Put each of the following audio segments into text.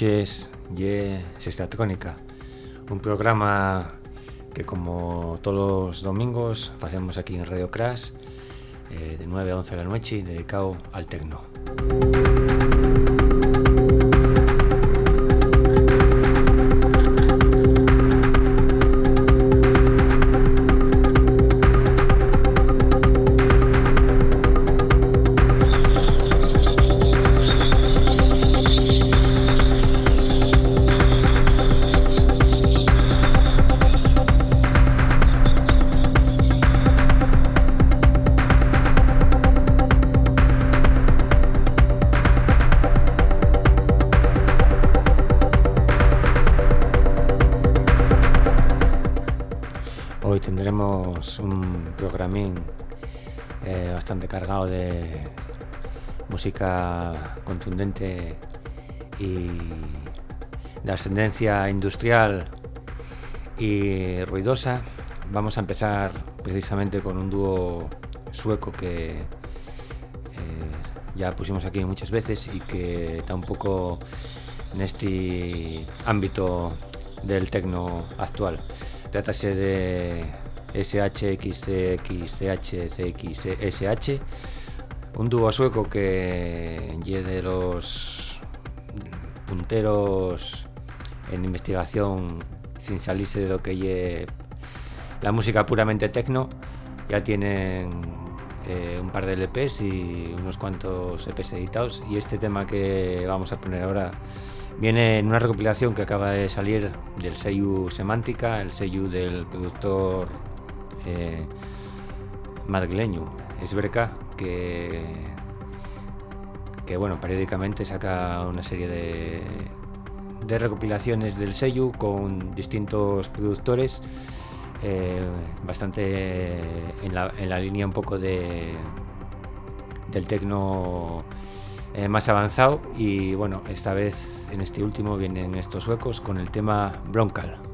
escuches Ye Sextatrónica, un programa que como todos los domingos hacemos aquí en Radio Crash eh, de 9 a 11 de la noche dedicado al tecno. Música contundente y de ascendencia industrial y ruidosa. Vamos a empezar precisamente con un dúo sueco que eh, ya pusimos aquí muchas veces y que está un poco en este ámbito del tecno actual. Trátase de SHXCXCHCXSH, un dúo sueco que lleve de los punteros en investigación sin salirse de lo que lleve la música puramente tecno. Ya tienen eh, un par de LPs y unos cuantos EPs editados y este tema que vamos a poner ahora viene en una recopilación que acaba de salir del sello Semántica, el sello del productor eh, madrileño, es Berca, que, bueno, periódicamente saca una serie de, de recopilaciones del sello con distintos productores, eh, bastante en la, en la, línea un poco de del tecno eh, más avanzado y bueno, esta vez en este último vienen estos suecos con el tema Broncal.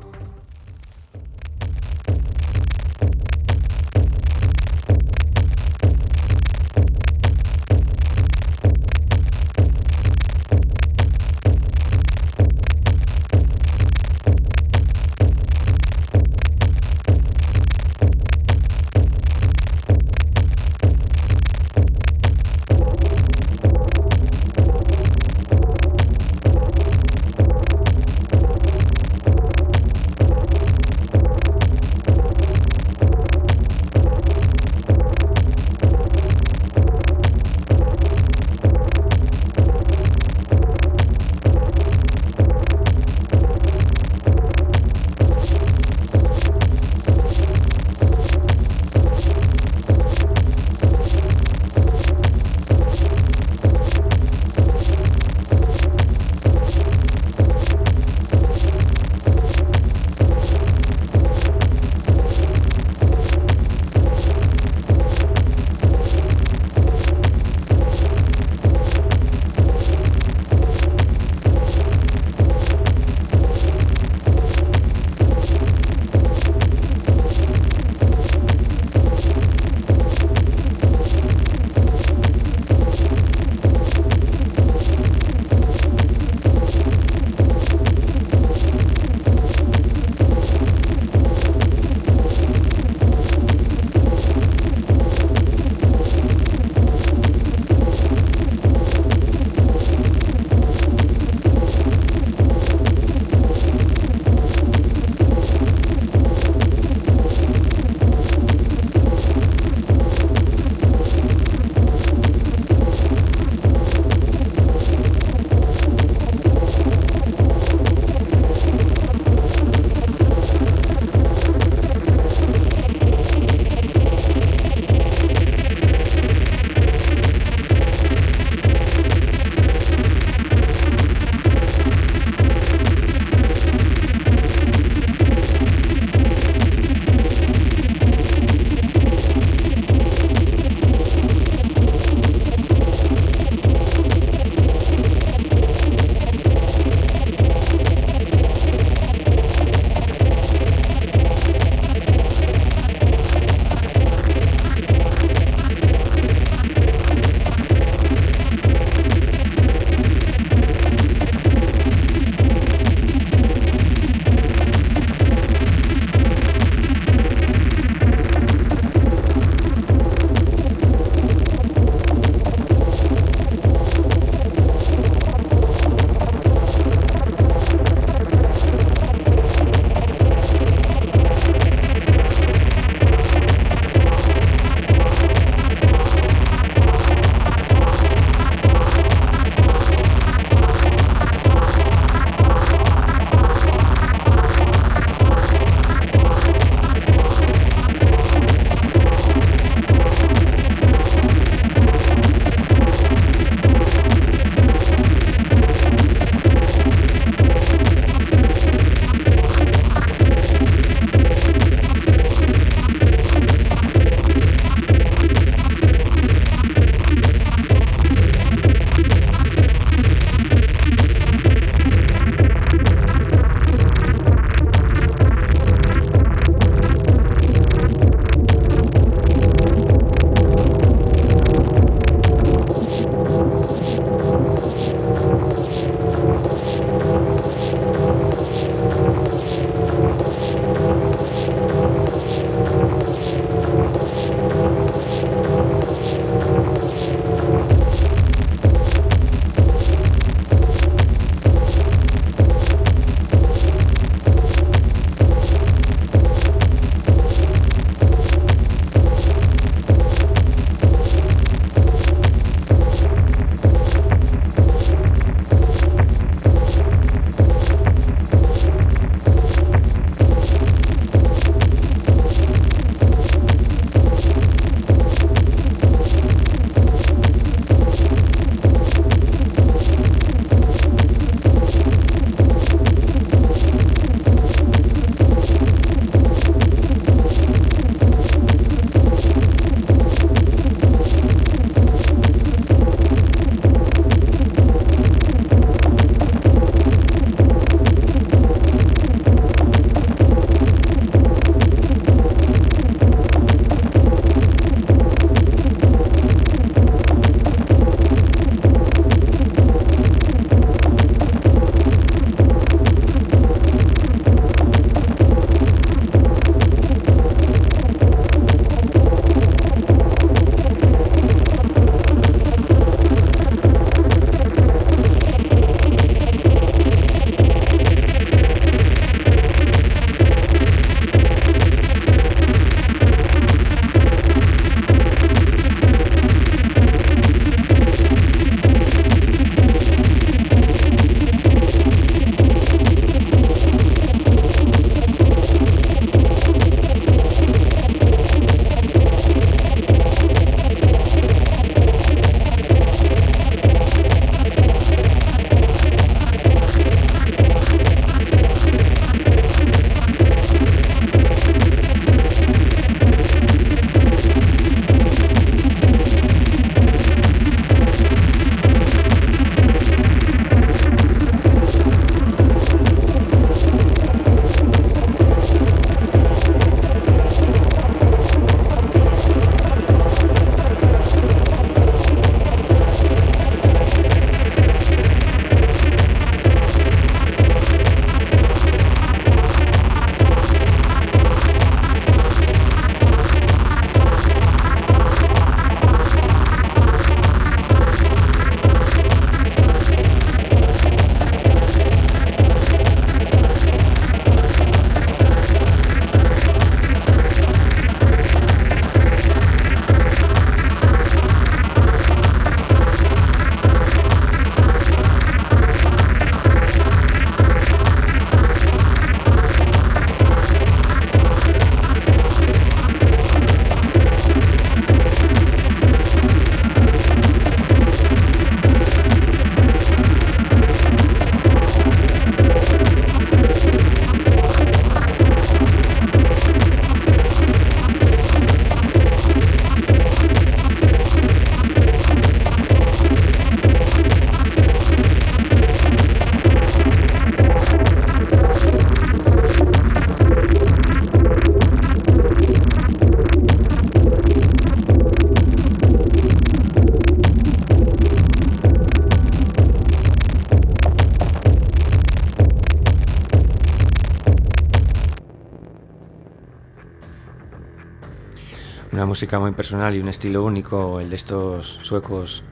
Música muy personal y un estilo único, el de estos suecos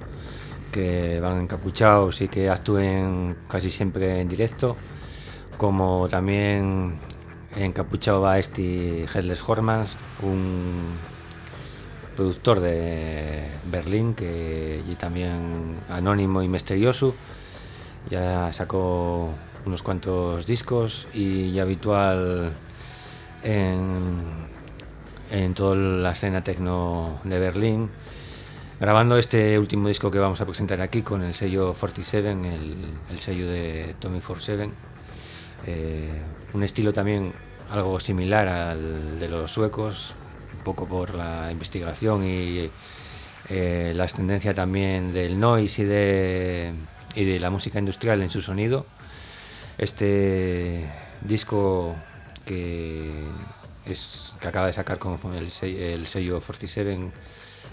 que van encapuchados y que actúen casi siempre en directo, como también encapuchado va este Headless Hormans, un productor de Berlín que y también anónimo y misterioso. Ya sacó unos cuantos discos y habitual en, en toda la escena tecno de Berlín grabando este último disco que vamos a presentar aquí con el sello 47, el, el sello de Tommy 47. Eh, un estilo también algo similar al de los suecos, un poco por la investigación y eh, la ascendencia también del noise y de, y de la música industrial en su sonido. Este disco que, es, que acaba de sacar con el, el sello 47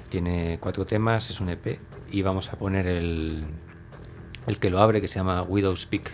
tiene cuatro temas, es un EP y vamos a poner el, el que lo abre que se llama Widow Speak.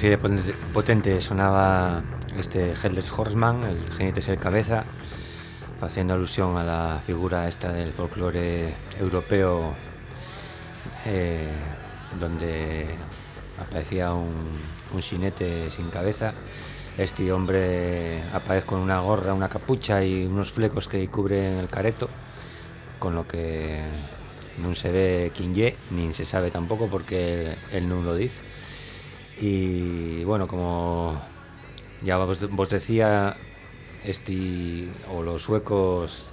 Así de potente sonaba este Headless Horseman, el jinete el cabeza, haciendo alusión a la figura esta del folclore europeo eh, donde aparecía un, un jinete sin cabeza. Este hombre aparece con una gorra, una capucha y unos flecos que cubren el careto, con lo que no se ve quién ye, ni se sabe tampoco porque él no lo dice. Y bueno, como ya vos, decía, este, o los suecos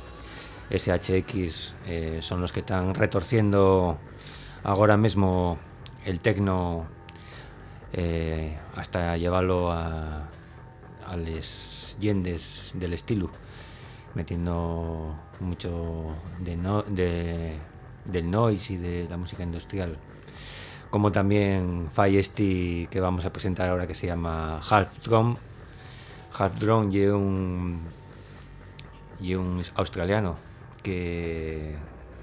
SHX eh, son los que están retorciendo ahora mismo el tecno eh, hasta llevarlo a, a yendes del estilo, metiendo mucho de, no, de del noise y de la música industrial como también fai este que vamos a presentar ahora que se llama Half Drum. Half Drum y un, un australiano que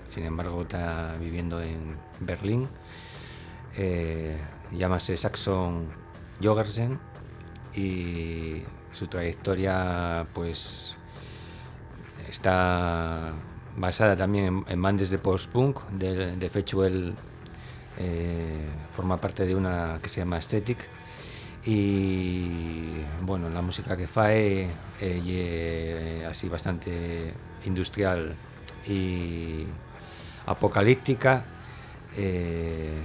sin embargo está viviendo en Berlín. Eh, llámase Saxon Jogersen y su trayectoria pues está basada también en, bandes de post-punk de, de fecho el eh, forma parte de una que se llama Aesthetic. Y bueno, la música que fae eh, así bastante industrial y apocalíptica eh,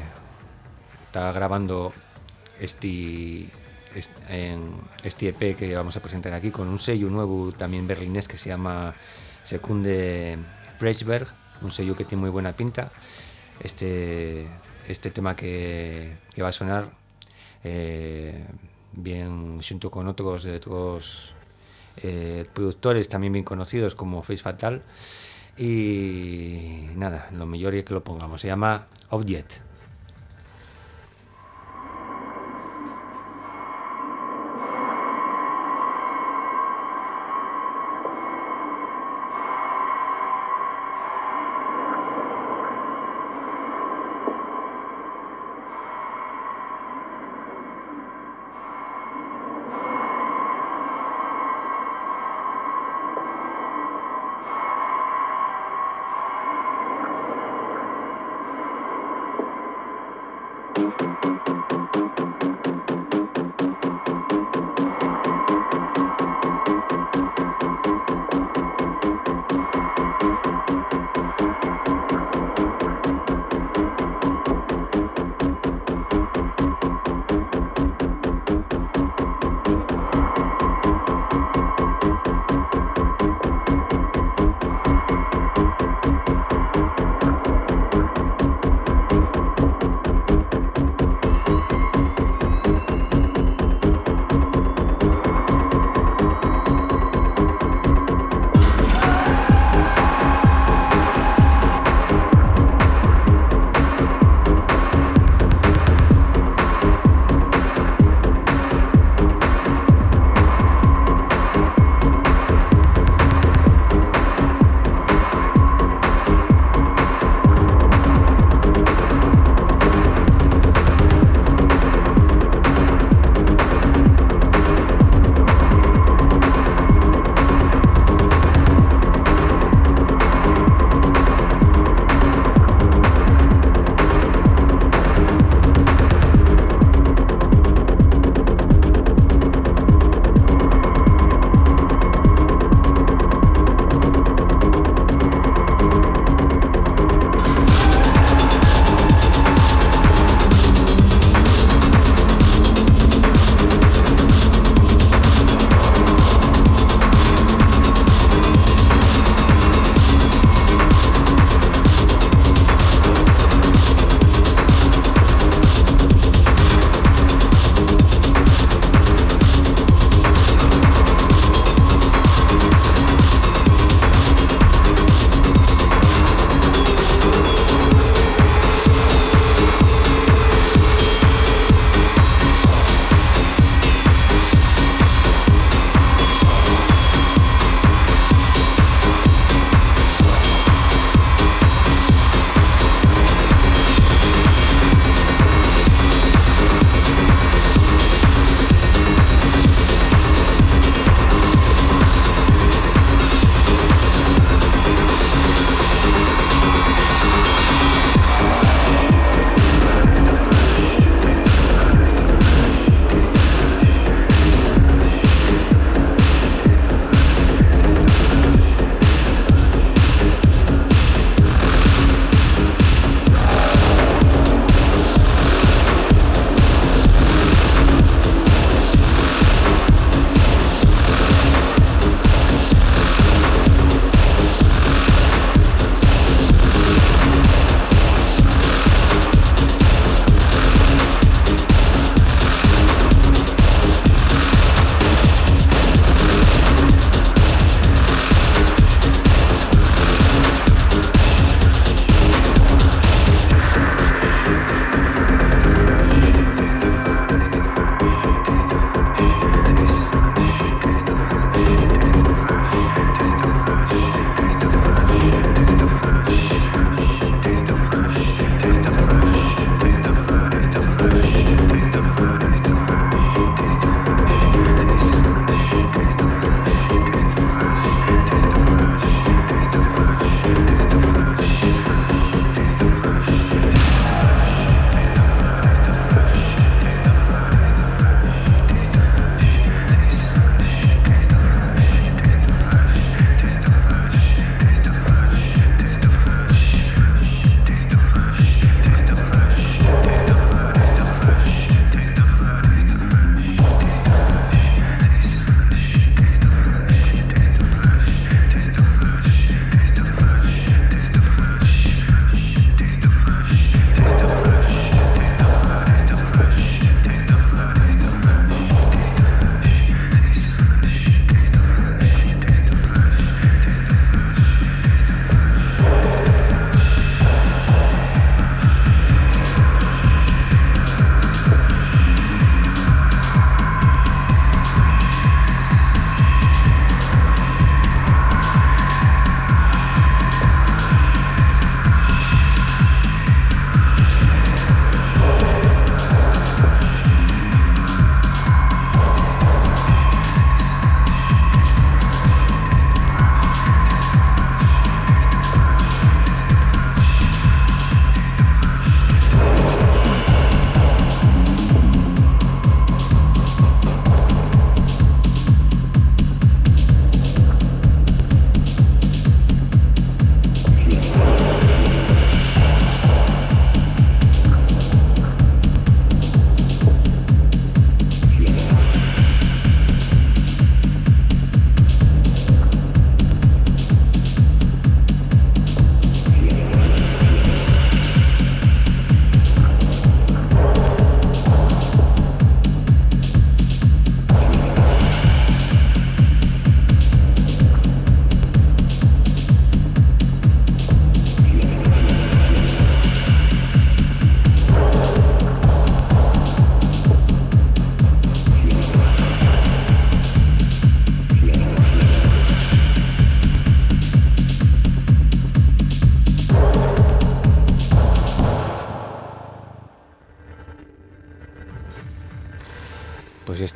está grabando este, este EP que vamos a presentar aquí con un sello nuevo también berlinés que se llama Secunde Freshberg un sello que tiene muy buena pinta. Este este tema que, va a sonar eh, bien junto con otros de otros eh, productores también bien conocidos como Face Fatal y nada, lo mejor es que lo pongamos, se llama Object.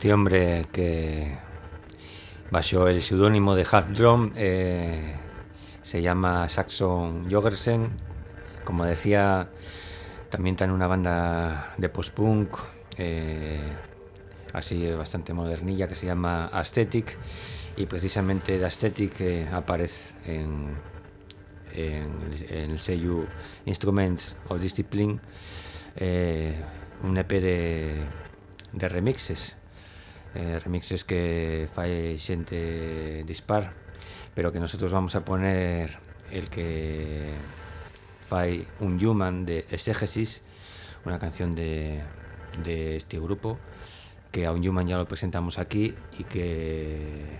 Este hombre que bajo el seudónimo de Half Drum eh, se llama Saxon Jogersen. Como decía, también está en una banda de post-punk, eh, así bastante modernilla, que se llama Aesthetic. Y precisamente de Aesthetic eh, aparece en, el sello Instruments of Discipline un EP de, de remixes eh, remixes que fai xente dispar pero que nosotros vamos a poner el que fai un human de exégesis una canción de, este grupo que a un human ya lo presentamos aquí y que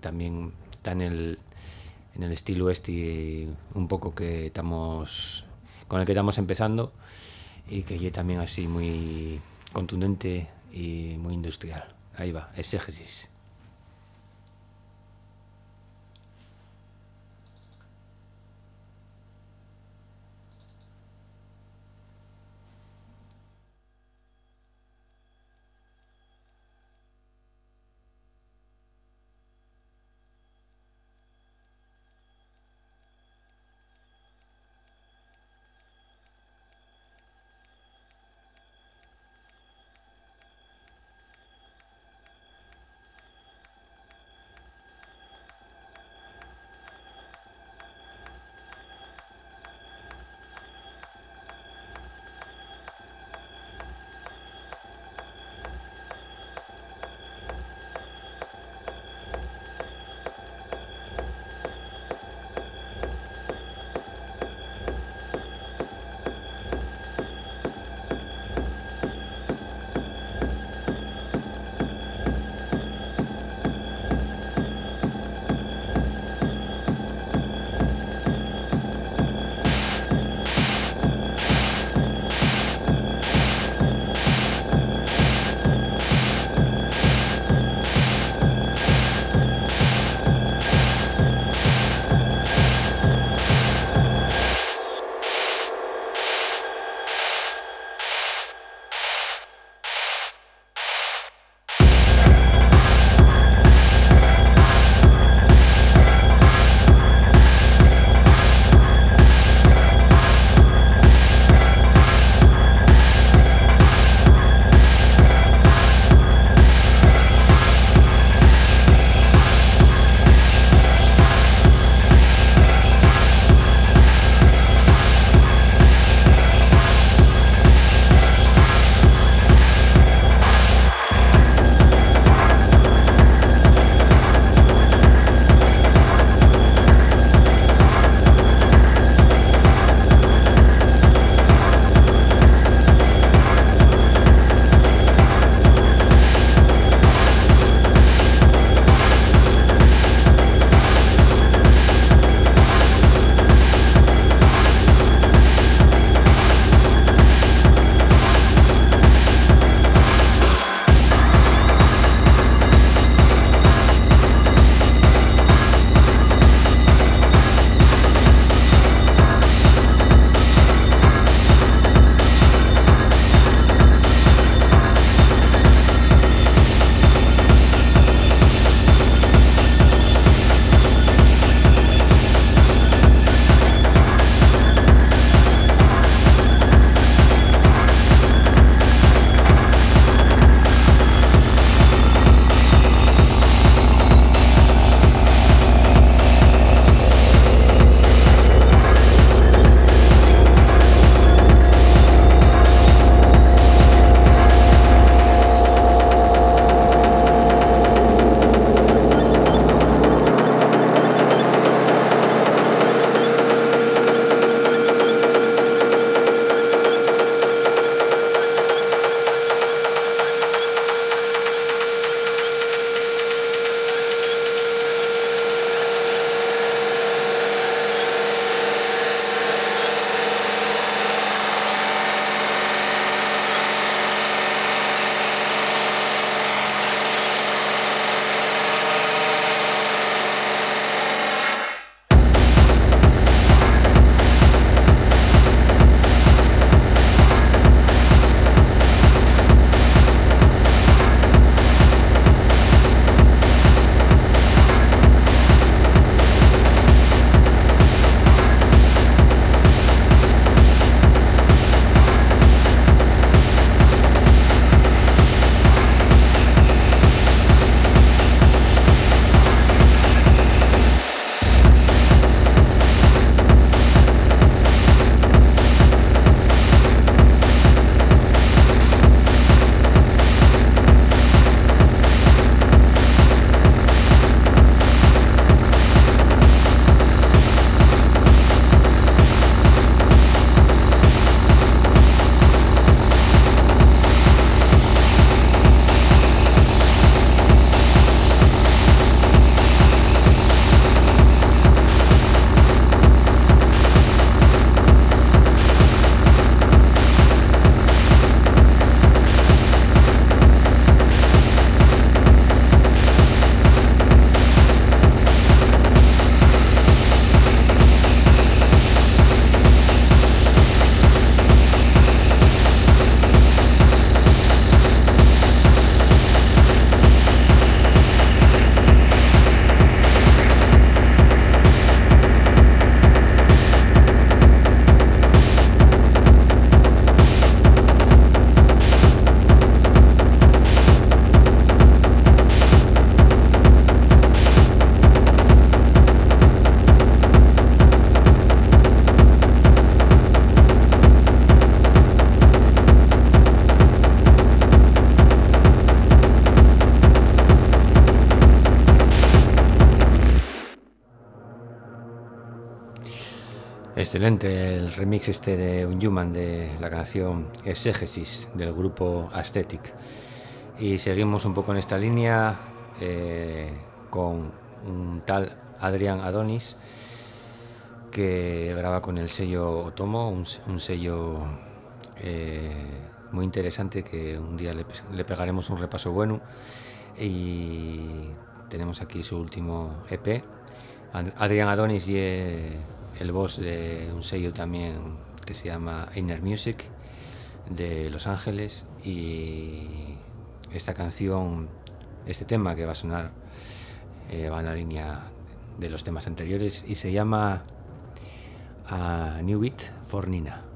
también está en el, en el estilo este un poco que estamos con el que estamos empezando y que también así muy contundente y muy industrial. Ahí va, exégesis. Excelente el remix este de un human de la canción Exégesis del grupo Aesthetic. Y seguimos un poco en esta línea eh, con un tal Adrián Adonis que graba con el sello Otomo, un, sello eh, muy interesante que un día le, pegaremos un repaso bueno. Y tenemos aquí su último EP. Adrián Adonis y el voz de un sello también que se llama Inner Music de Los Ángeles y esta canción, este tema que va a sonar eh, va en la línea de los temas anteriores y se llama a New Beat for Nina.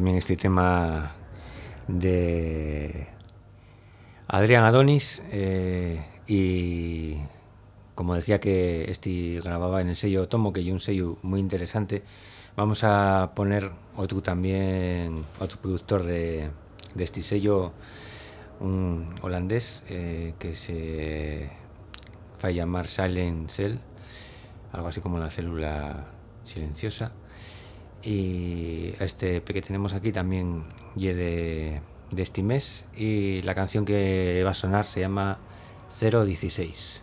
También este tema de Adrián Adonis eh, y como decía que este grababa en el sello Tomo, que hay un sello muy interesante, vamos a poner otro también, otro productor de, este sello, un holandés eh, que se va a llamar Silent Cell, algo así como la célula silenciosa. Y este que tenemos aquí también y de, de este mes y la canción que va a sonar se llama 016.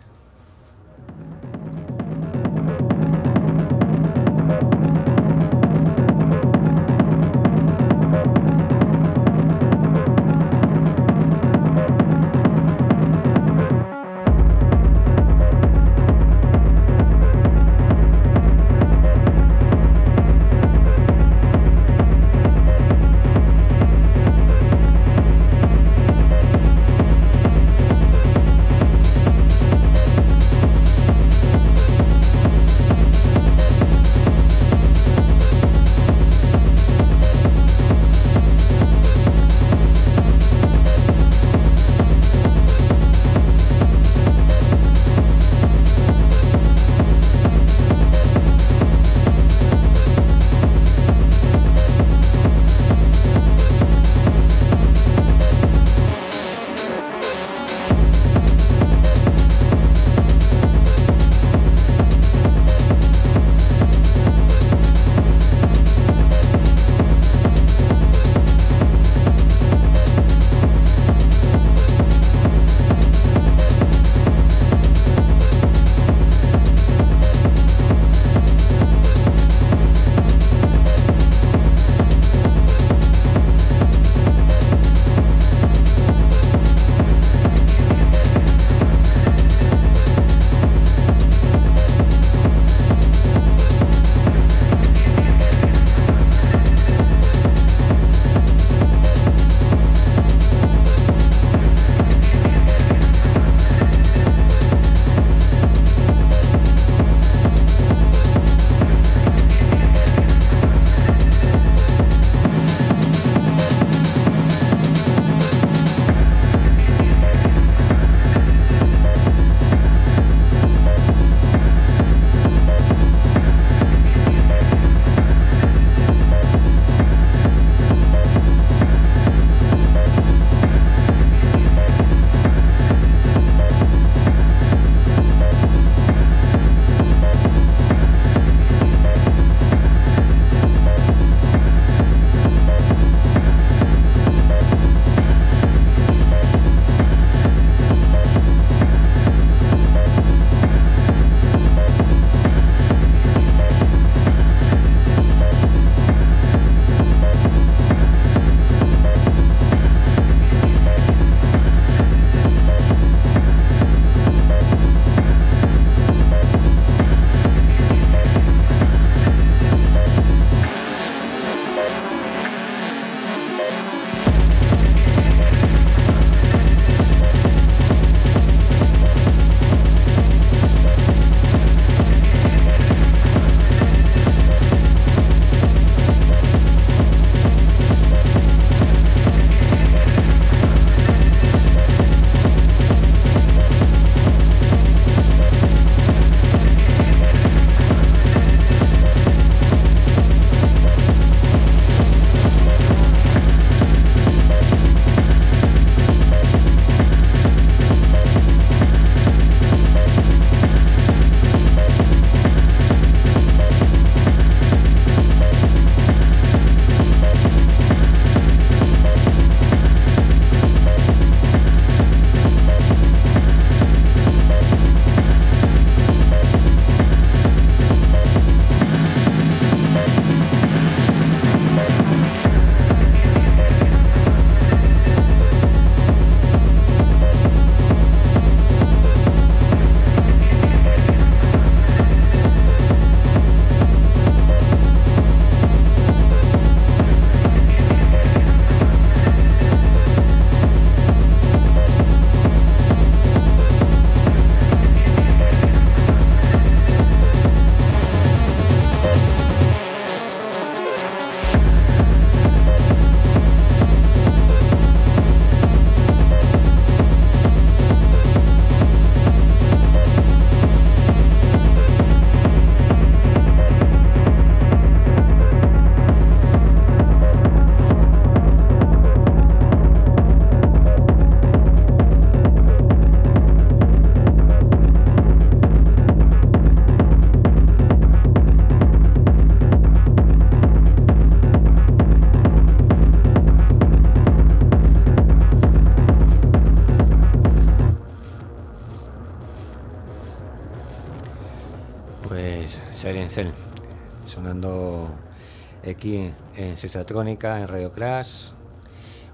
Aquí en Sexatrónica, en Radio Crash,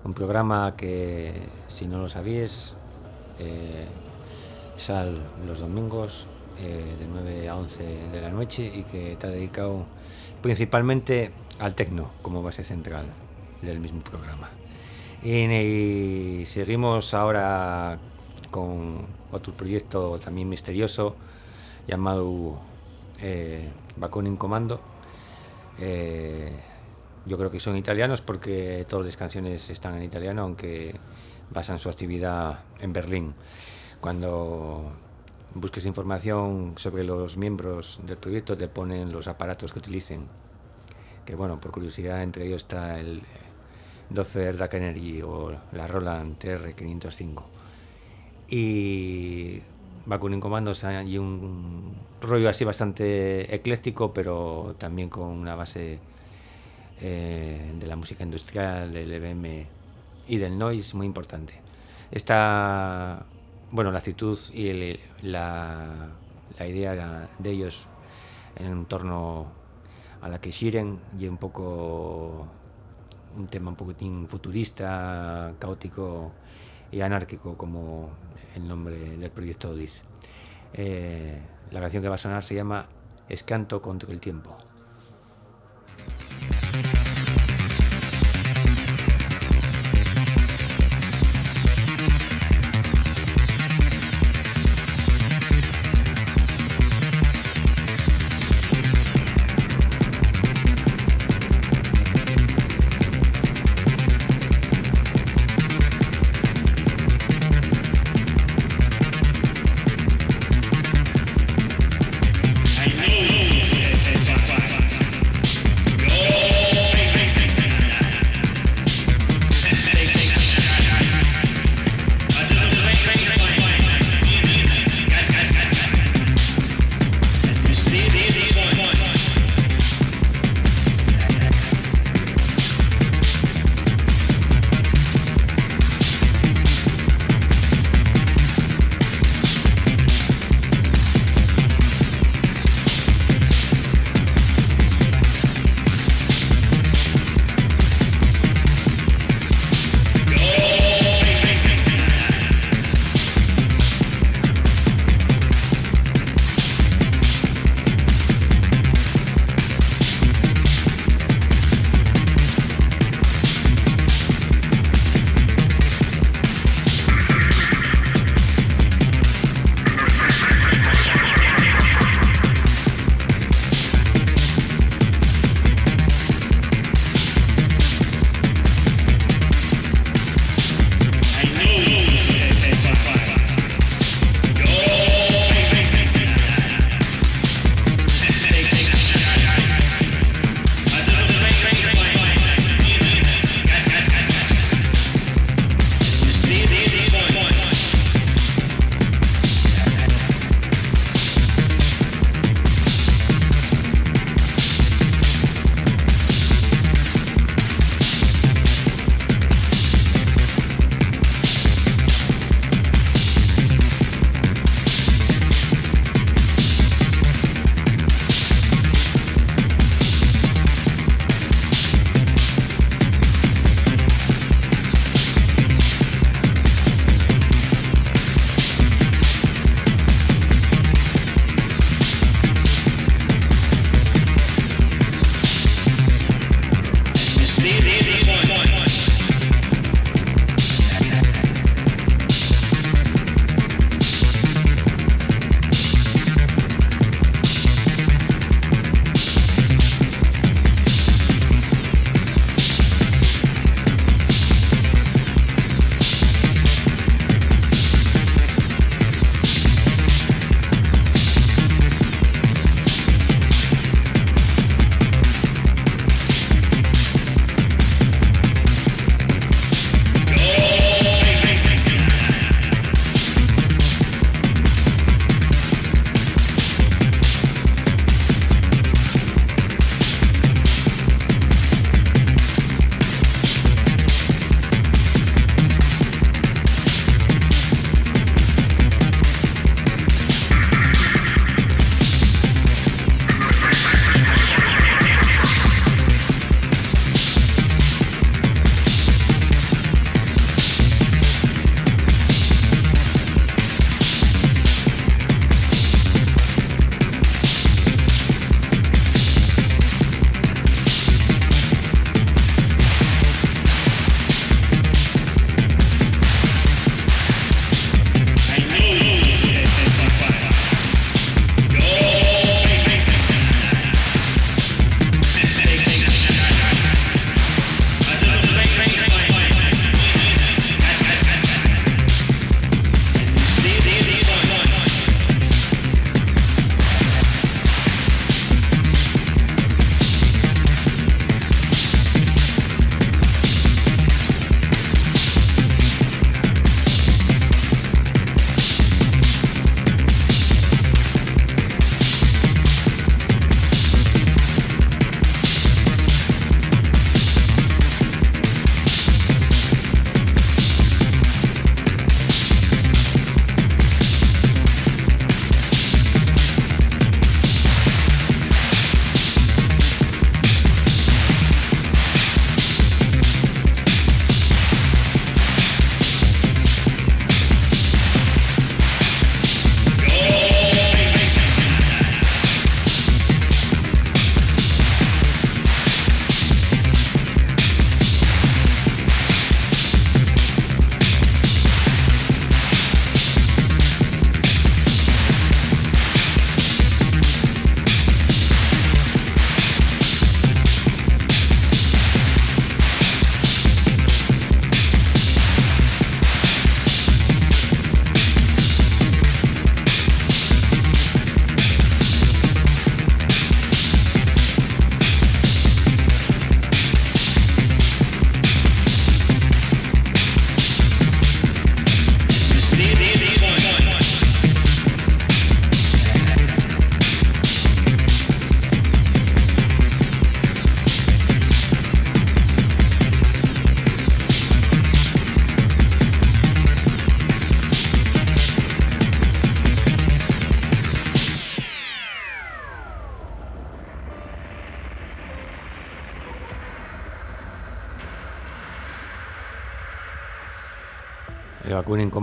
un programa que, si no lo sabéis, eh, sale los domingos eh, de 9 a 11 de la noche y que está dedicado principalmente al tecno como base central del mismo programa. Y, seguimos ahora con otro proyecto también misterioso llamado eh, in Comando. Eh, yo creo que son italianos porque todas las canciones están en italiano, aunque basan su actividad en Berlín. Cuando busques información sobre los miembros del proyecto, te ponen los aparatos que utilicen. Que bueno, por curiosidad, entre ellos está el Dofer Dark Energy o la Roland TR505. Y Bakunin Commandos hay un rollo así bastante ecléctico, pero también con una base eh, de la música industrial, del EBM y del noise muy importante. Esta, bueno, la actitud y la, la, idea de ellos en torno a la que Shiren y un poco un tema un poquitín futurista, caótico y anárquico como el nombre del proyecto dice. Eh, la canción que va a sonar se llama Escanto contra el tiempo.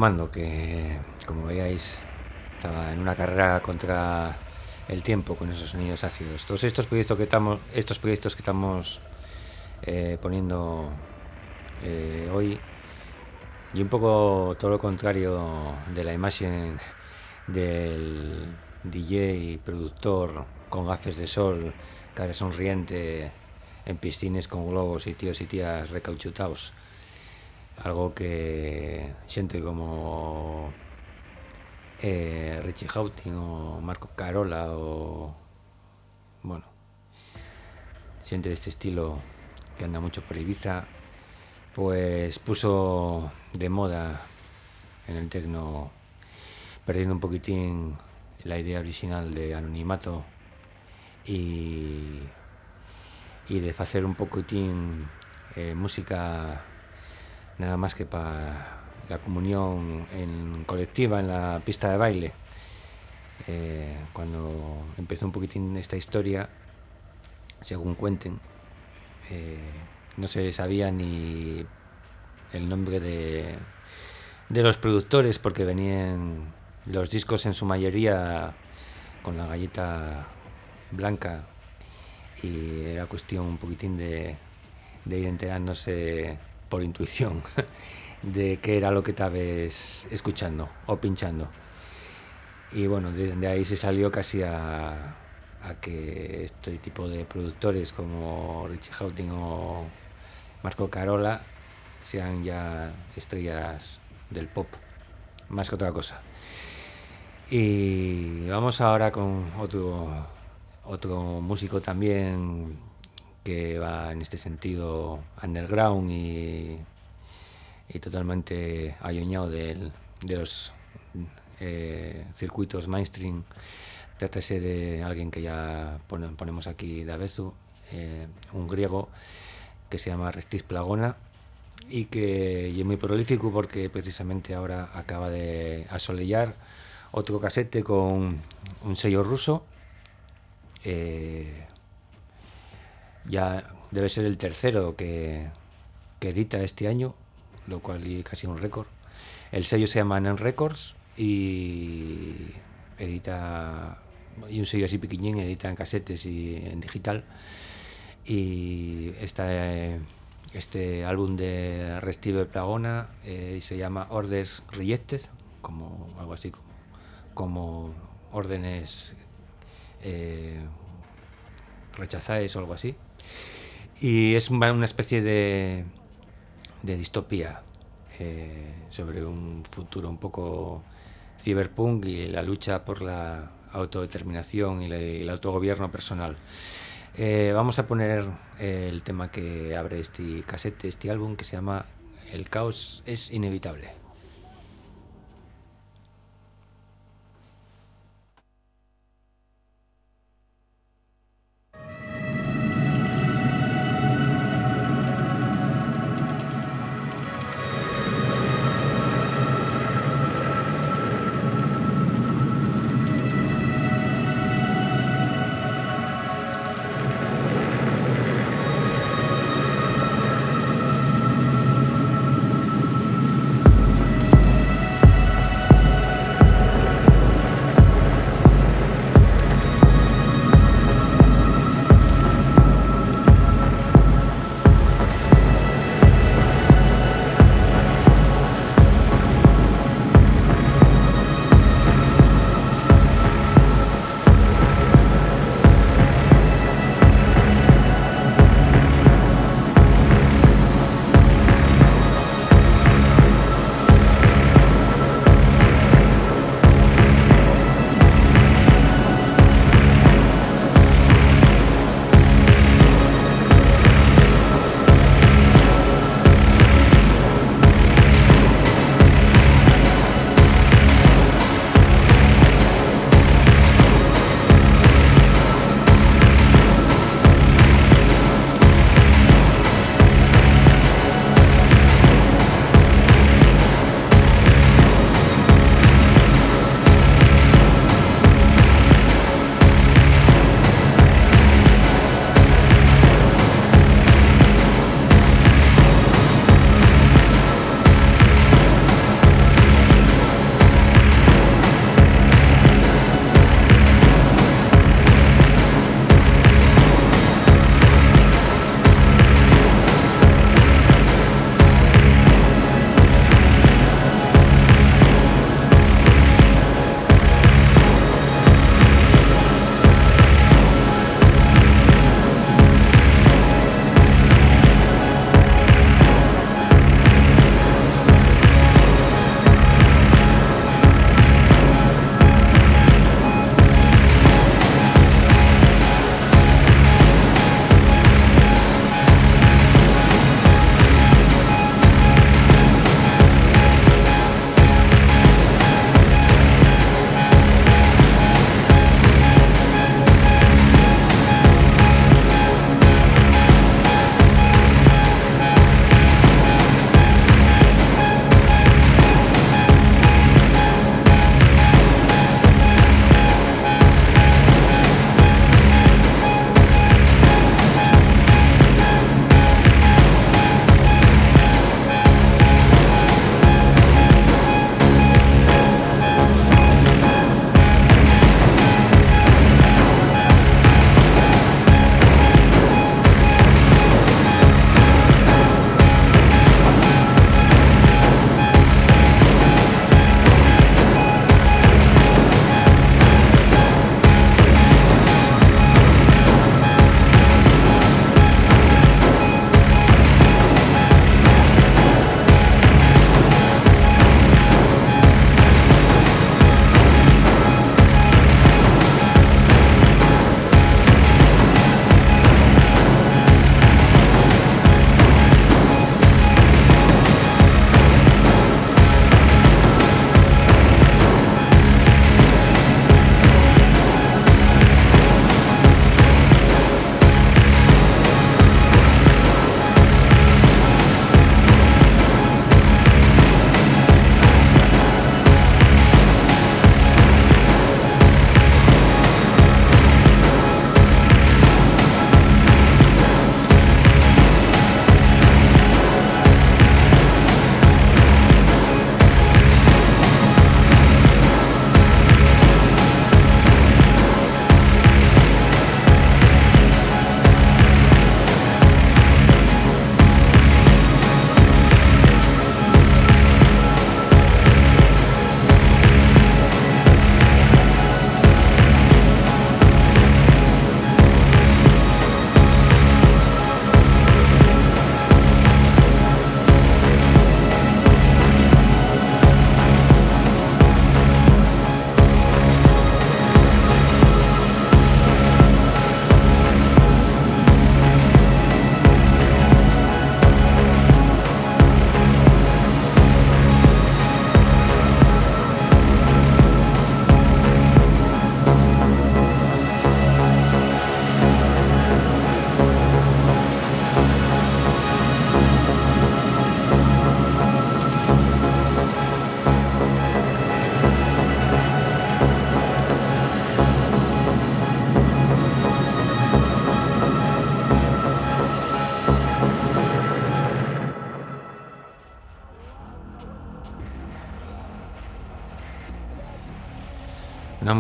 Que como veáis estaba en una carrera contra el tiempo con esos sonidos ácidos. Todos estos proyectos que estamos, estos proyectos que estamos eh, poniendo eh, hoy y un poco todo lo contrario de la imagen del DJ productor con gafes de sol, cara sonriente en piscines con globos y tíos y tías recauchutados algo que siente como eh, Richie Houghton o Marco Carola o bueno siente de este estilo que anda mucho por Ibiza pues puso de moda en el tecno perdiendo un poquitín la idea original de anonimato y, y de hacer un poquitín eh, música nada más que para la comunión en colectiva en la pista de baile. Eh, cuando empezó un poquitín esta historia, según cuenten, eh, no se sabía ni el nombre de, de los productores porque venían los discos en su mayoría con la galleta blanca y era cuestión un poquitín de, de ir enterándose por intuición de qué era lo que estabas escuchando o pinchando. Y bueno, desde ahí se salió casi a, que este tipo de productores como Richie Houghton o Marco Carola sean ya estrellas del pop, más que otra cosa. Y vamos ahora con otro, otro músico también que va en este sentido underground y, y totalmente ayoñado de, de los eh, circuitos mainstream. Trátese de alguien que ya ponemos aquí de Abezu, eh, un griego que se llama Restis Plagona y que y es muy prolífico porque precisamente ahora acaba de asolellar otro casete con un sello ruso. Eh, ya debe ser el tercero que, que edita este año, lo cual es casi un récord. El sello se llama Nan Records y edita, y un sello así pequeñín, edita en casetes y en digital. Y esta, este álbum de Restive Plagona eh, se llama Orders Rejected, como algo así como, como órdenes eh, rechazáis o algo así. Y es una especie de, de distopía eh, sobre un futuro un poco cyberpunk y la lucha por la autodeterminación y, el autogobierno personal. Eh, vamos a poner el tema que abre este casete, este álbum, que se llama El caos es inevitable.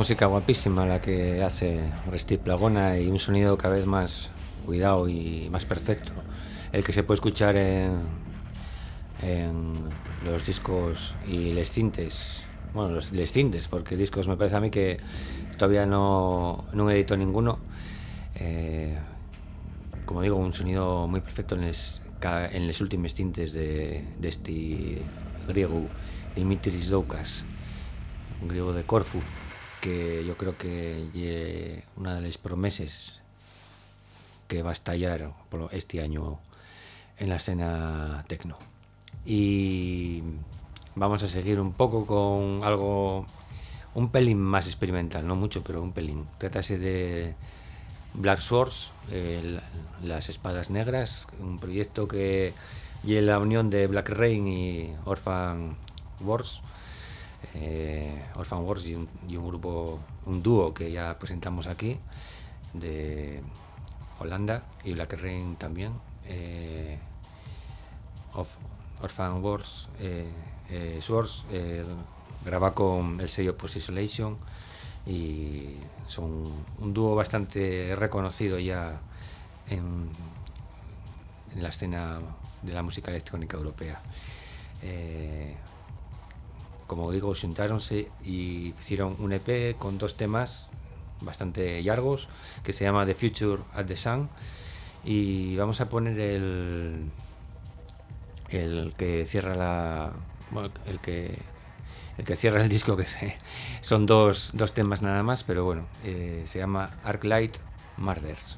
Música guapísima la que hace Restip Plagona y un sonido cada vez más cuidado y más perfecto. El que se puede escuchar en, en los discos y les cintes. Bueno, los les cintes, porque discos me parece a mí que todavía no, no edito ninguno. Eh, como digo, un sonido muy perfecto en los en los últimos tintes de, de este griego Dimitris Doukas, un griego de Corfu, que yo creo que una de las promesas que va a estallar este año en la escena tecno. Y vamos a seguir un poco con algo, un pelín más experimental, no mucho, pero un pelín. Trátase de Black Swords, las espadas negras, un proyecto que y la unión de Black Rain y Orphan Wars, eh, Orphan Wars y un, grupo, un dúo que ya presentamos aquí de Holanda y Black Rain también. Eh, Orphan Wars, eh, eh, Swords, graba con el sello Post Isolation y son un dúo bastante reconocido ya en, la escena de la música electrónica europea. Como digo, juntáronse y hicieron un EP con dos temas bastante largos que se llama The Future at the Sun y vamos a poner el el que cierra la el que el que cierra el disco que son dos, dos temas nada más pero bueno eh, se llama Arclight Murders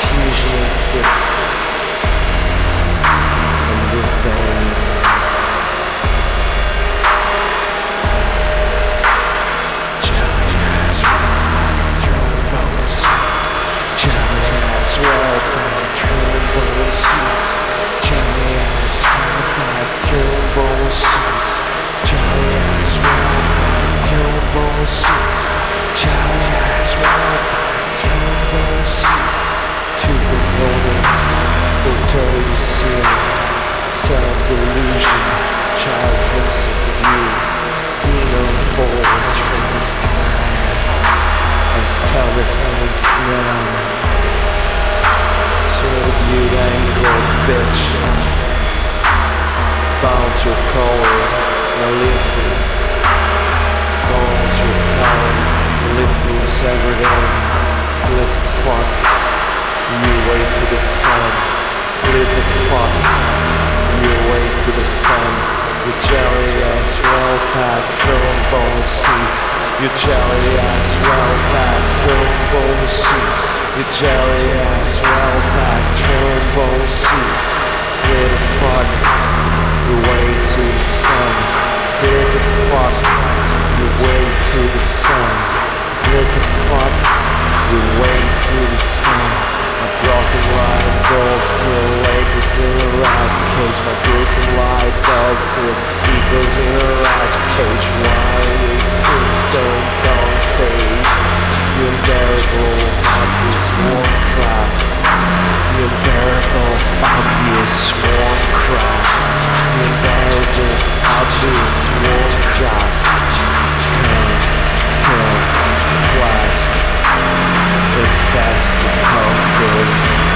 confusion is this and this then challenge your ass welcome through bones challenge your ass welcome through bones with your ass welcome ass Illusion. child princess of years, Nino falls from the sky as California snow. Sword-viewed angry bitch, bound to power, Malifia, bound to power, Malifia severed in, let the fuck, you way to the sun, let the fuck your way to the sun. Your jelly ass well packed, filling bone seats. Your jelly ass well packed, filling bone seats. Your jelly ass well packed, filling bone seats. Lit the fuck your way to the sun. Lit the fuck your way to the sun. Lit the fuck your way to the sun. My broken line of dogs still labels in a rat cage. My broken light dog still eagles in a rat cage. Why Kingstone's gone stays? The unbearable obvious one cry. The unbearable obvious one cry. The unbearable obvious one cry. Pain, fill, flask. Podcast Pulses.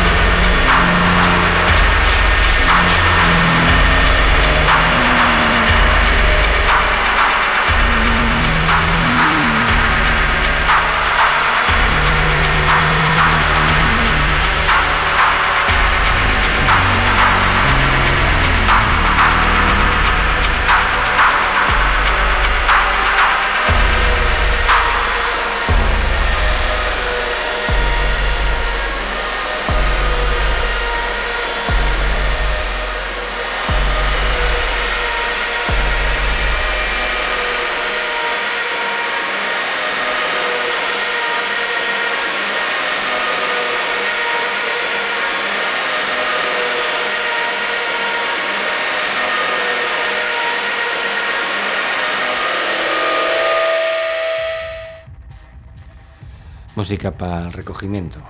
Música para el recogimiento.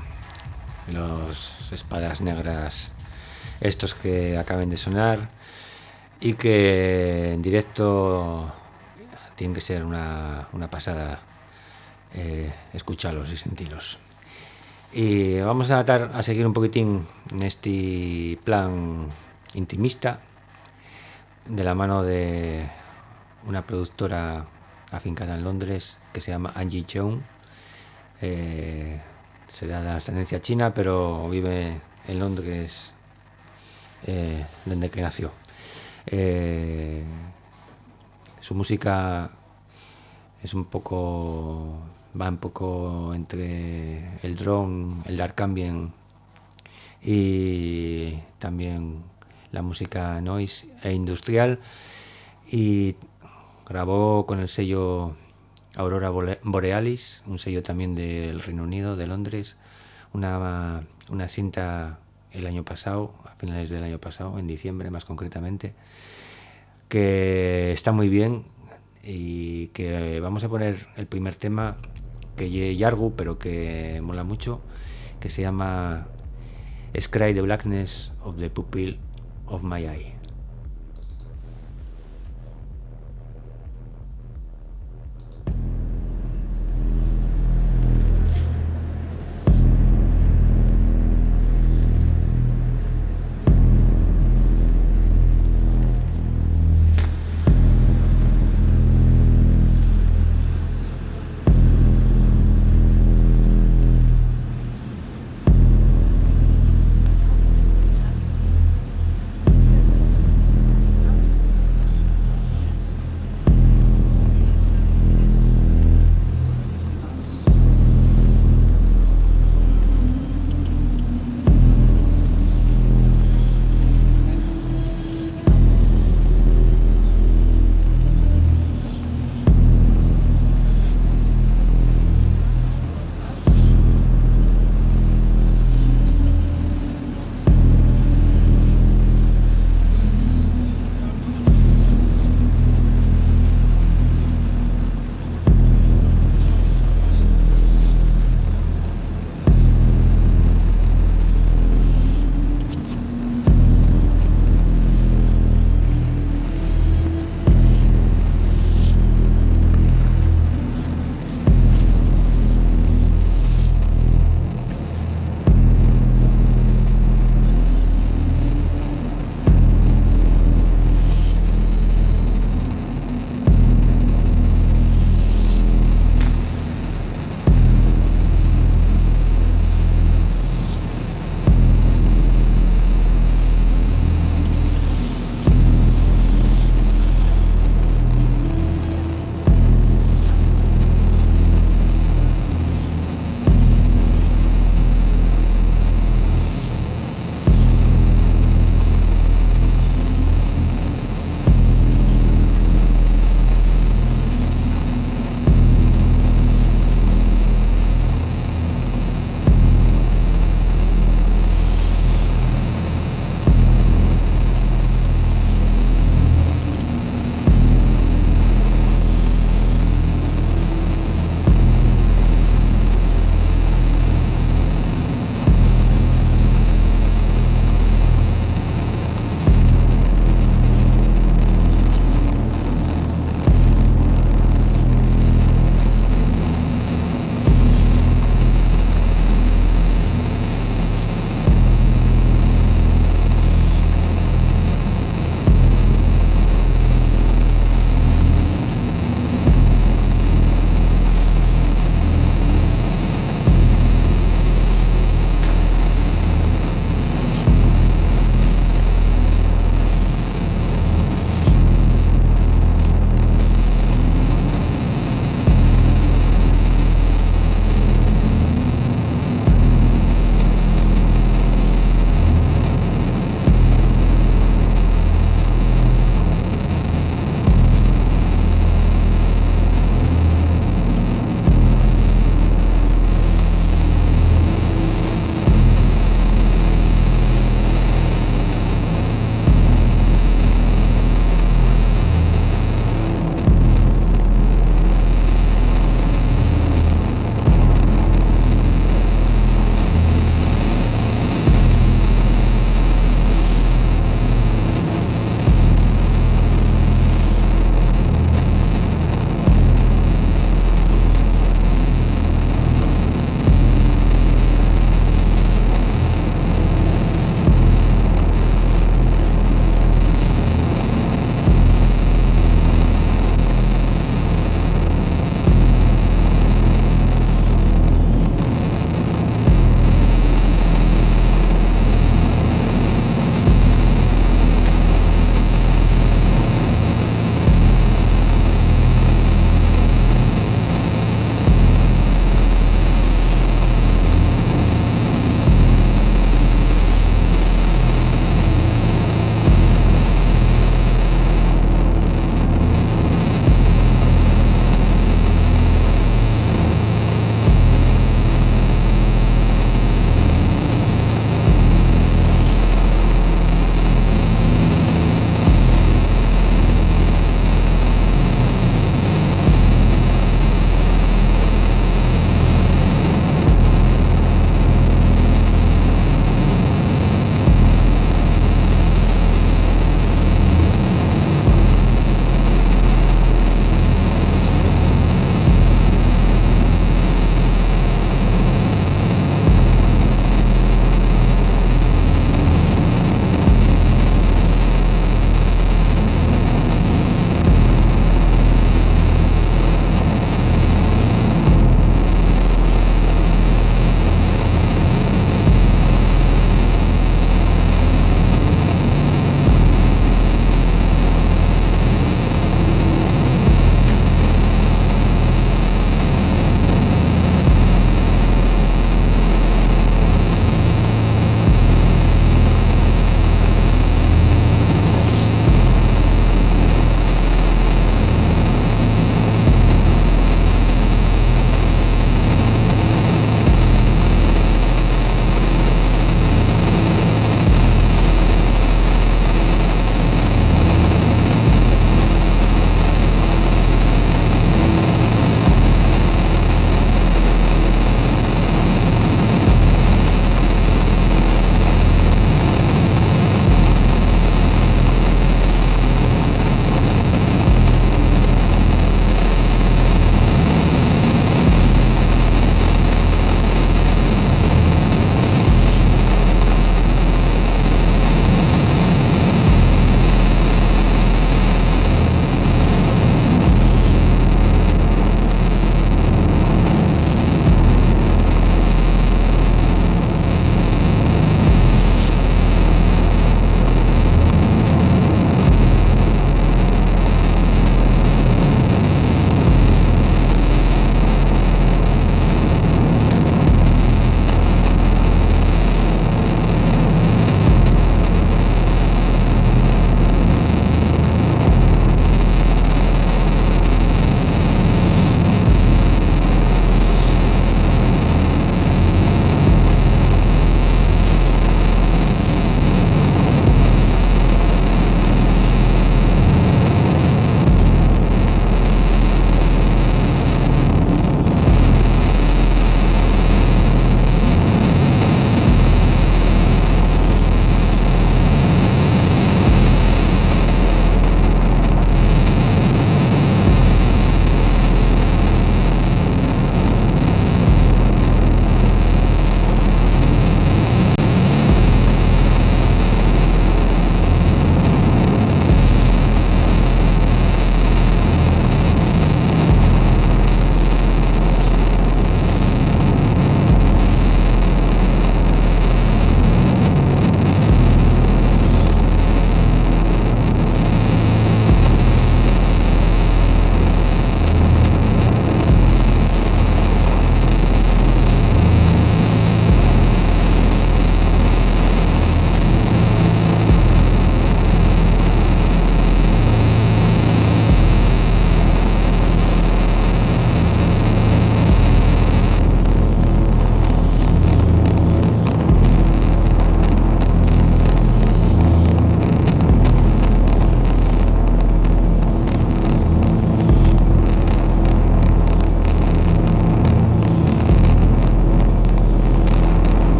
Los espadas negras, estos que acaben de sonar y que en directo tienen que ser una, pasada eh, escucharlos y sentirlos. Y vamos a, tratar a seguir un poquitín en este plan intimista de la mano de una productora afincada en Londres que se llama Angie Cheung eh, se da la ascendencia china, pero vive en Londres eh, desde que nació. Eh, su música es un poco va un poco entre el drone, el dark ambient y también la música noise e industrial y grabó con el sello Aurora Borealis, un sello también del Reino Unido, de Londres, una, una cinta el año pasado, a finales del año pasado, en diciembre más concretamente, que está muy bien y que vamos a poner el primer tema que lleve Yargu, pero que mola mucho, que se llama Scry the Blackness of the Pupil of My Eye.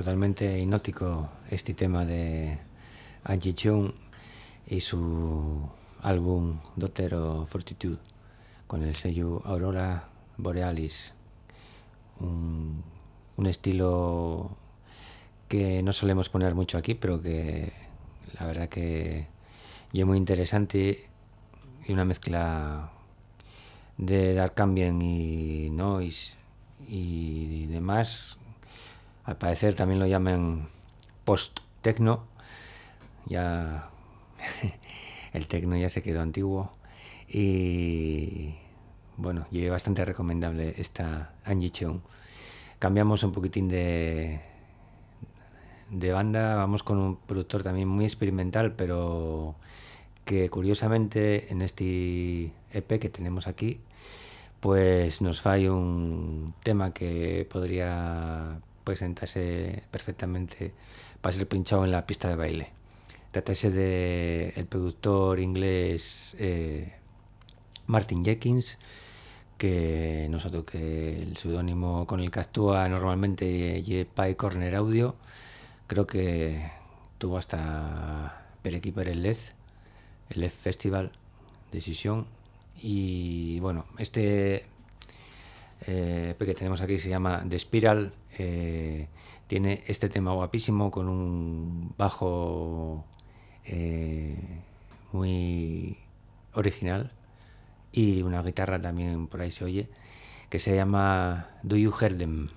Totalmente hipnótico este tema de Angie Chung y su álbum Dotero Fortitude con el sello Aurora Borealis. Un, un estilo que no solemos poner mucho aquí, pero que la verdad que es muy interesante y una mezcla de Dark Ambient y Noise y demás. Al parecer también lo llaman post-techno. Ya el techno ya se quedó antiguo. Y bueno, y bastante recomendable esta Angie Cheung. Cambiamos un poquitín de, de banda, vamos con un productor también muy experimental, pero que curiosamente en este EP que tenemos aquí, pues nos falla un tema que podría presentarse perfectamente para ser pinchado en la pista de baile. Tratase de el productor inglés eh, Martin Jenkins, que nosotros que el seudónimo con el que actúa normalmente Pie Corner Audio, creo que tuvo hasta per equipo el LED, el LED Festival de Sesión y bueno, este eh, que tenemos aquí se llama The Spiral, tiene este tema guapísimo con un bajo eh, muy original y una guitarra también por ahí se oye, que se llama Do You Hear Them?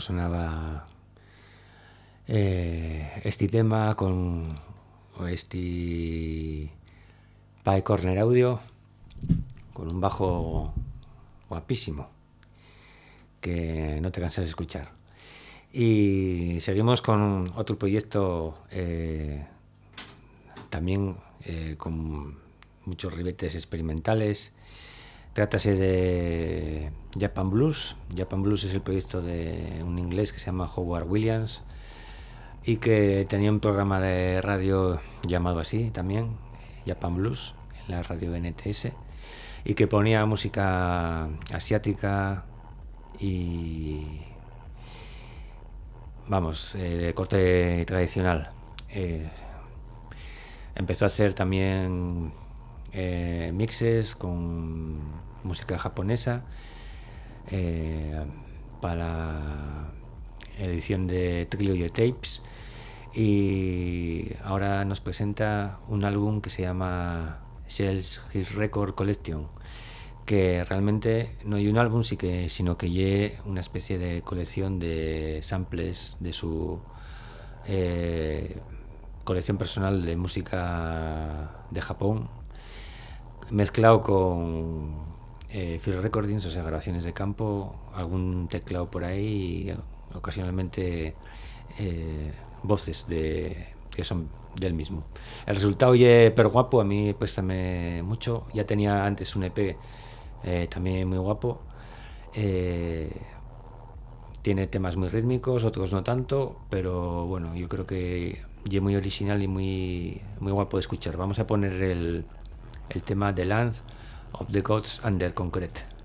Guapo sonaba eh, este tema con este Pi Corner Audio con un bajo guapísimo que no te cansas de escuchar. Y seguimos con otro proyecto eh, también eh, con muchos ribetes experimentales. Trátase de Japan Blues. Japan Blues es el proyecto de un inglés que se llama Howard Williams y que tenía un programa de radio llamado así también, Japan Blues, en la radio NTS, y que ponía música asiática y, vamos, eh, de corte tradicional. Eh, empezó a hacer también eh, mixes con música japonesa para la edición de Trilogy Tapes. Y ahora nos presenta un álbum que se llama Shells His Record Collection que realmente no hay un álbum sí que, sino que hay una especie de colección de samples de su eh, colección personal de música de Japón mezclado con eh, field recordings, o sea, grabaciones de campo, algún teclado por ahí y ocasionalmente eh, voces de, que son del mismo. El resultado es pero guapo, a mí también mucho. Ya tenía antes un EP eh, también muy guapo. Eh, tiene temas muy rítmicos, otros no tanto, pero bueno, yo creo que es muy original y muy, muy guapo de escuchar. Vamos a poner el, el tema The Land of the Gods Under Concrete.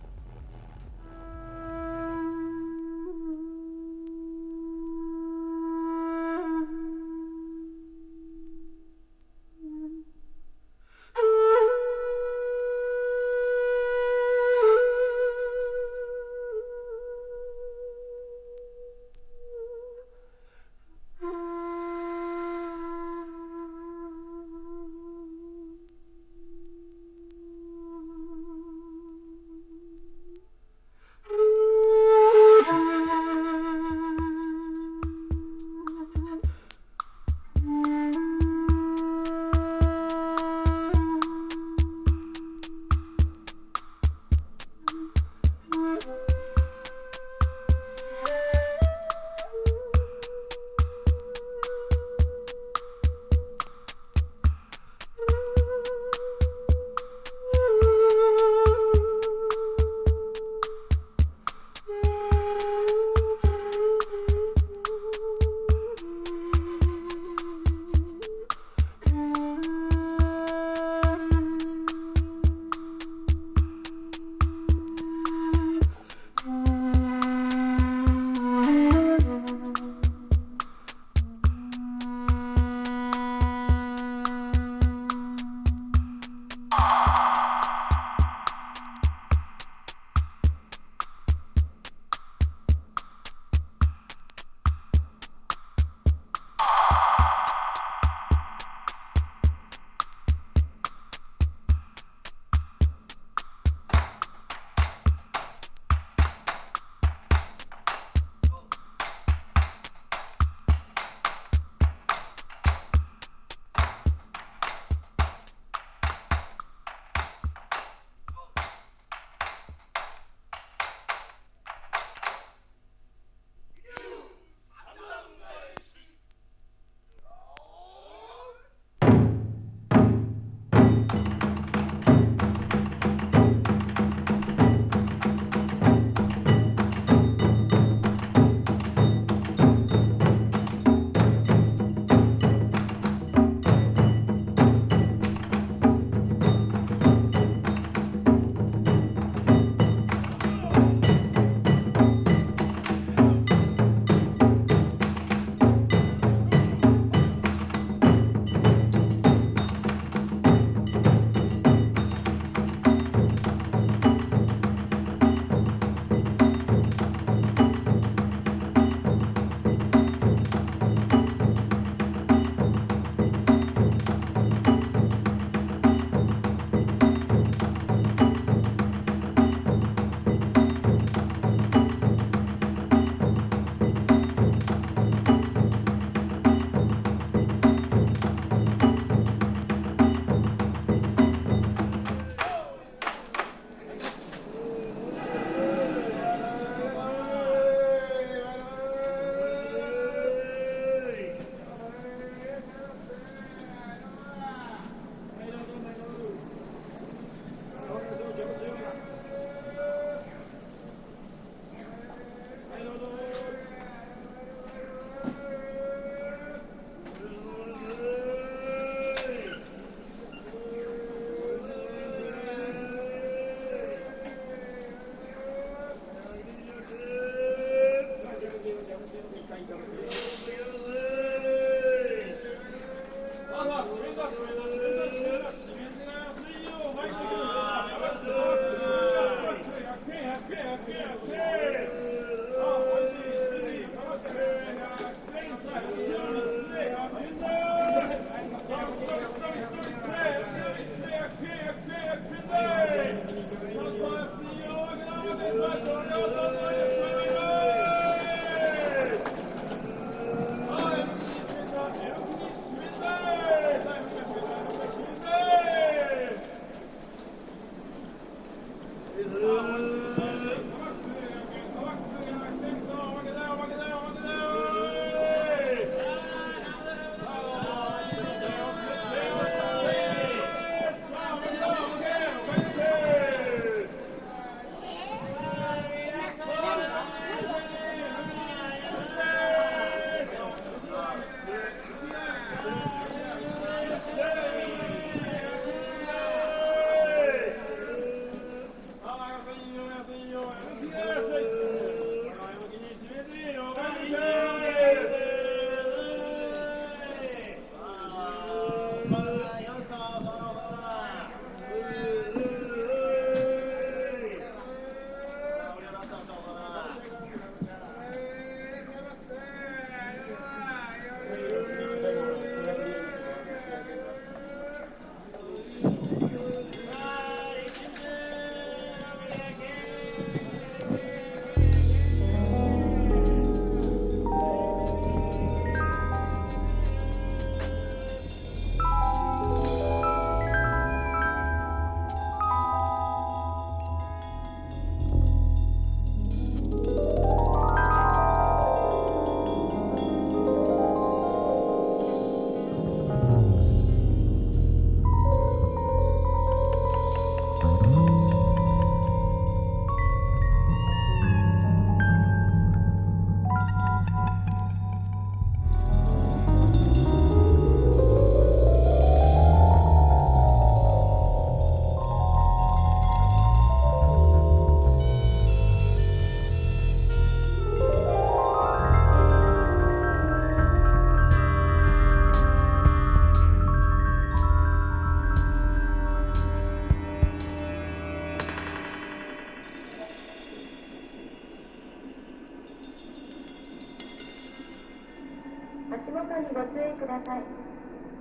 ください。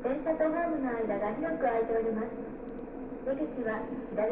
電車とホームの間が広く空いております。出口は左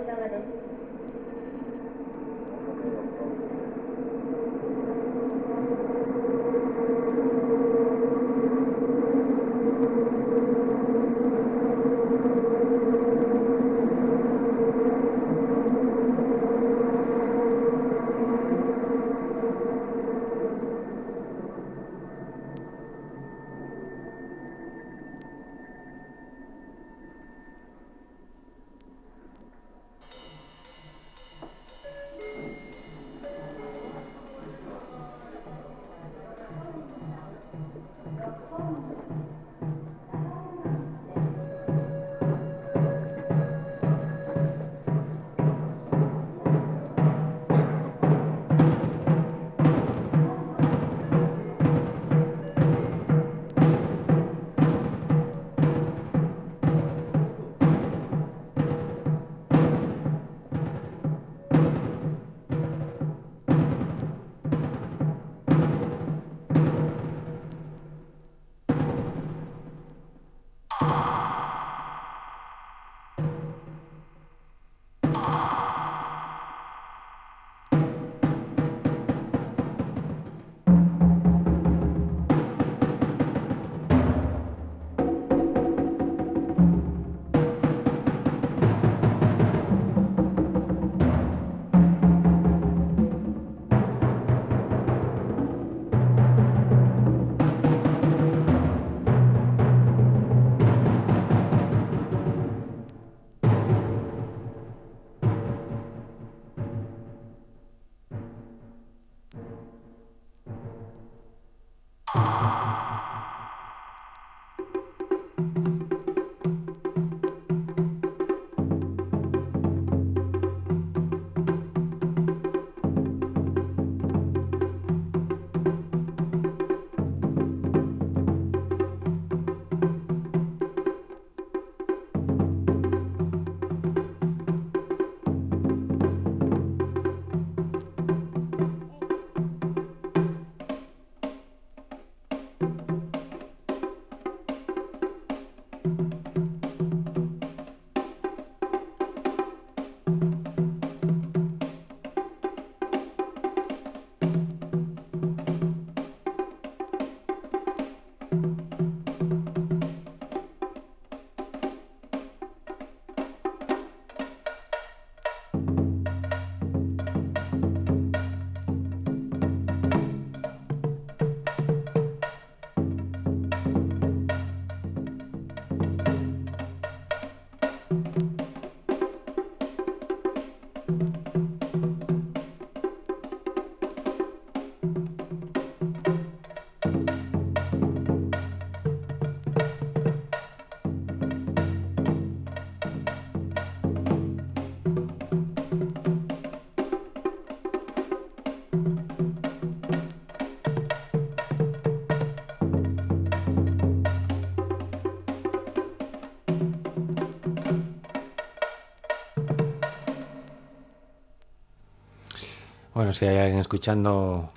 Bueno, si hay alguien escuchando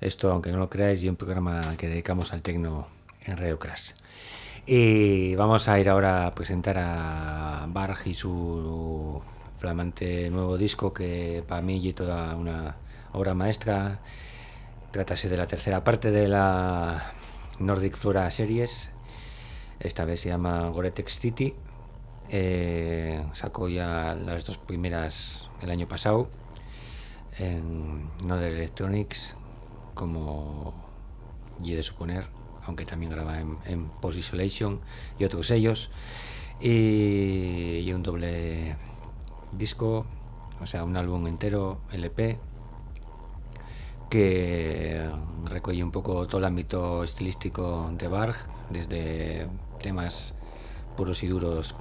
esto, aunque no lo creáis, y un programa que dedicamos al tecno en Radio Crash. Y vamos a ir ahora a presentar a Barg su flamante nuevo disco que para mí y toda una obra maestra. Tratase de la tercera parte de la Nordic Flora Series. Esta vez se llama Goretex City. Eh, sacó ya las dos primeras el año pasado en Node Electronics, como y de suponer, aunque también graba en, en Post Isolation y otros sellos, y, un doble disco, o sea, un álbum entero, LP, que recoge un poco todo el ámbito estilístico de Barg, desde temas puros y duros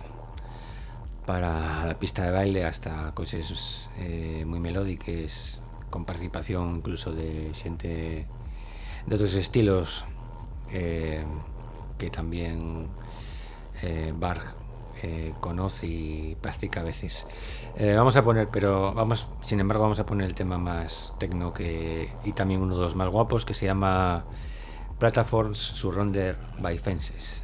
para la pista de baile hasta cosas eh, muy melódicas, con participación incluso de gente de otros estilos eh, que también eh, Barg eh, conoce y practica a veces. vamos a poner, pero vamos, sin embargo, vamos a poner el tema más tecno que y también uno de los más guapos que se llama Platforms Surrounded by Fences.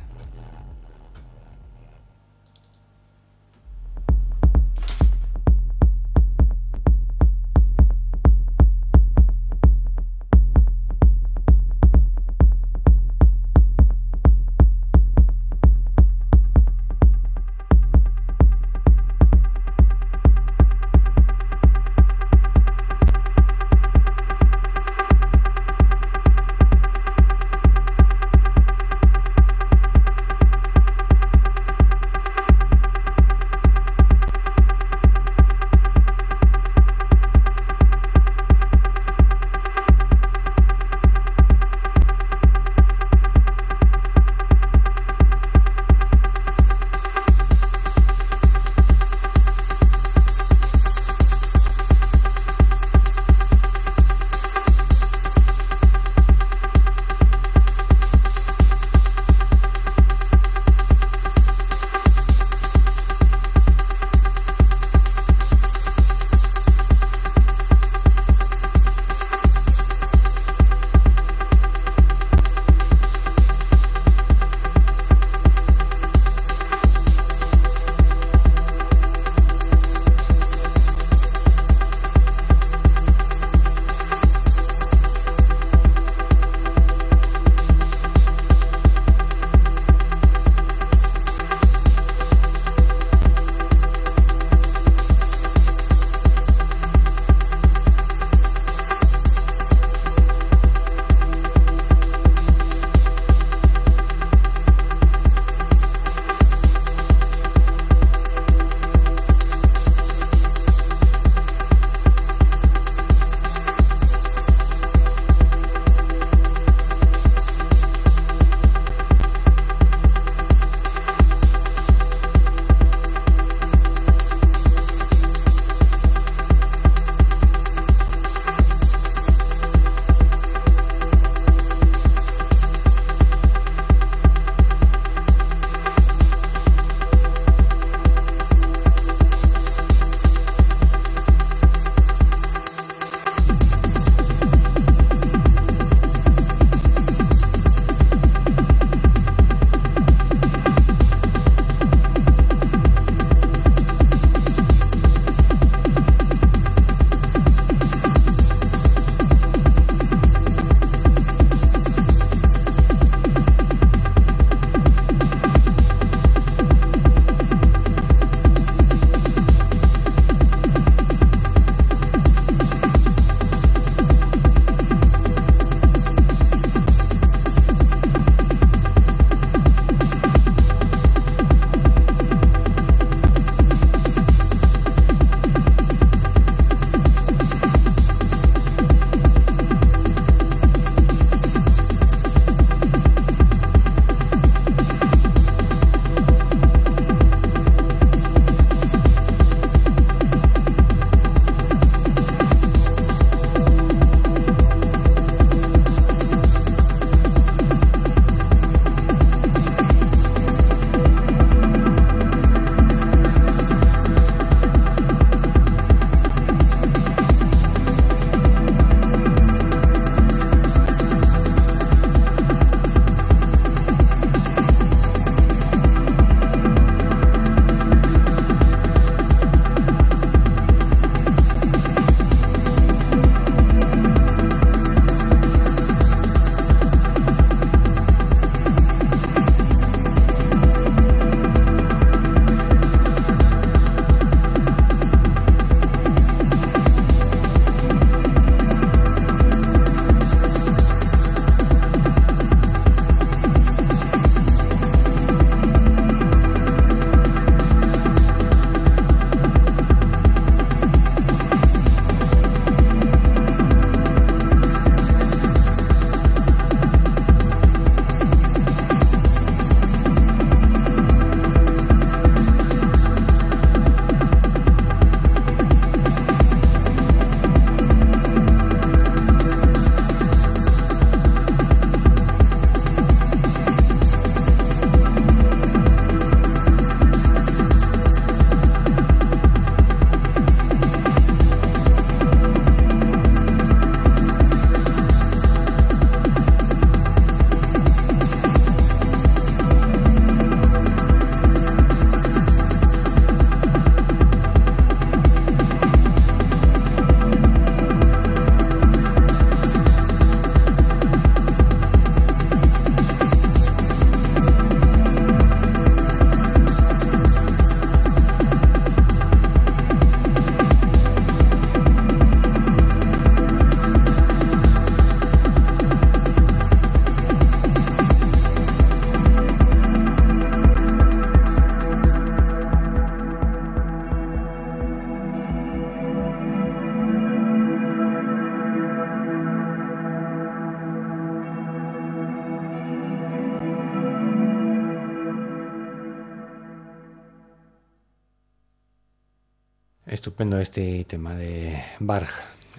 Este tema de Barg,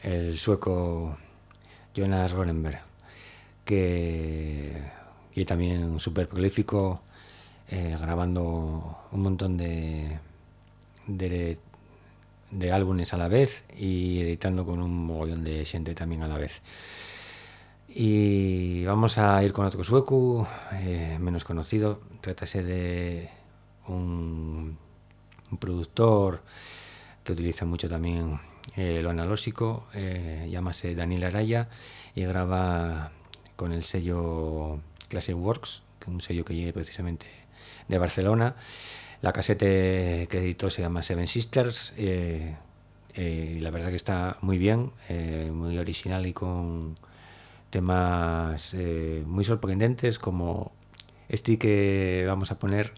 el sueco Jonas Gorenberg, que y también súper prolífico, eh, grabando un montón de, de, álbumes a la vez y editando con un mogollón de gente también a la vez. Y vamos a ir con otro sueco, eh, menos conocido, trátase de un productor que utiliza mucho también eh, lo analógico, eh, llámase Daniel Araya y graba con el sello Classic Works, que es un sello que lleve precisamente de Barcelona. La casete que editó se llama Seven Sisters eh, eh, y la verdad que está muy bien, eh, muy original y con temas eh, muy sorprendentes como este que vamos a poner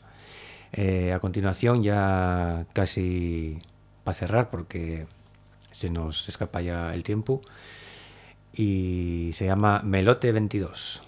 a continuación ya casi para cerrar porque se nos escapa ya el tiempo y se llama Melote 22.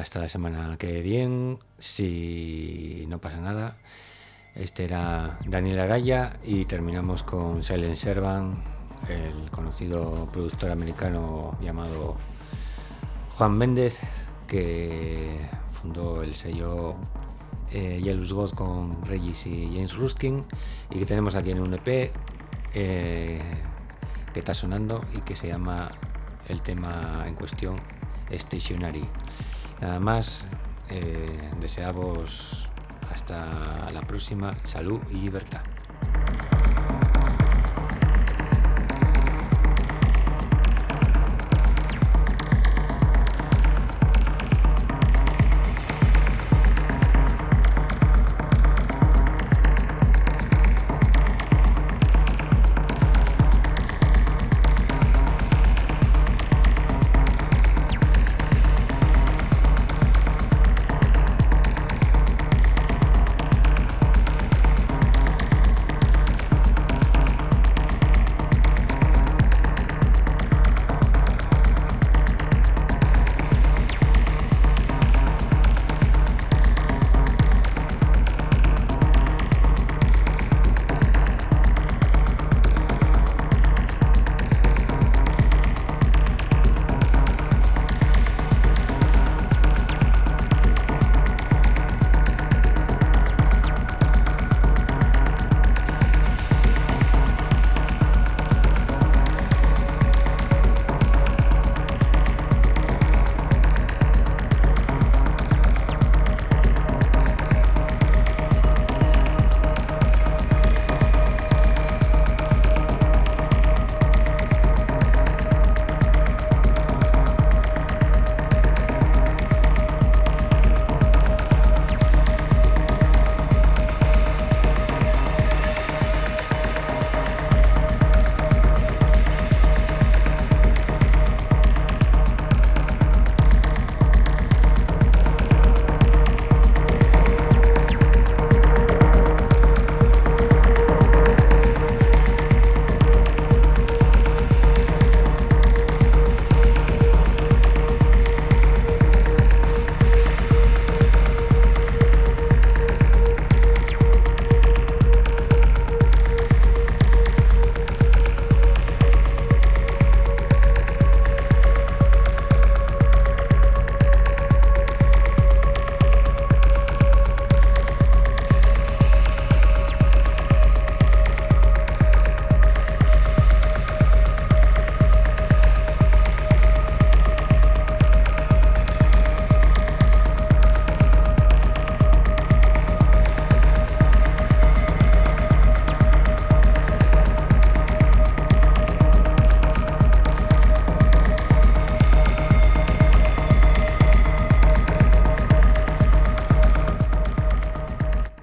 Hasta la semana que viene, si no pasa nada. Este era Daniel Araya y terminamos con Silent Servan, el conocido productor americano llamado Juan Méndez, que fundó el sello eh, Yellow God con Regis y James Ruskin y que tenemos aquí en un EP eh, que está sonando y que se llama el tema en cuestión Stationary. Nada más, eh, deseamos hasta la próxima salud y libertad.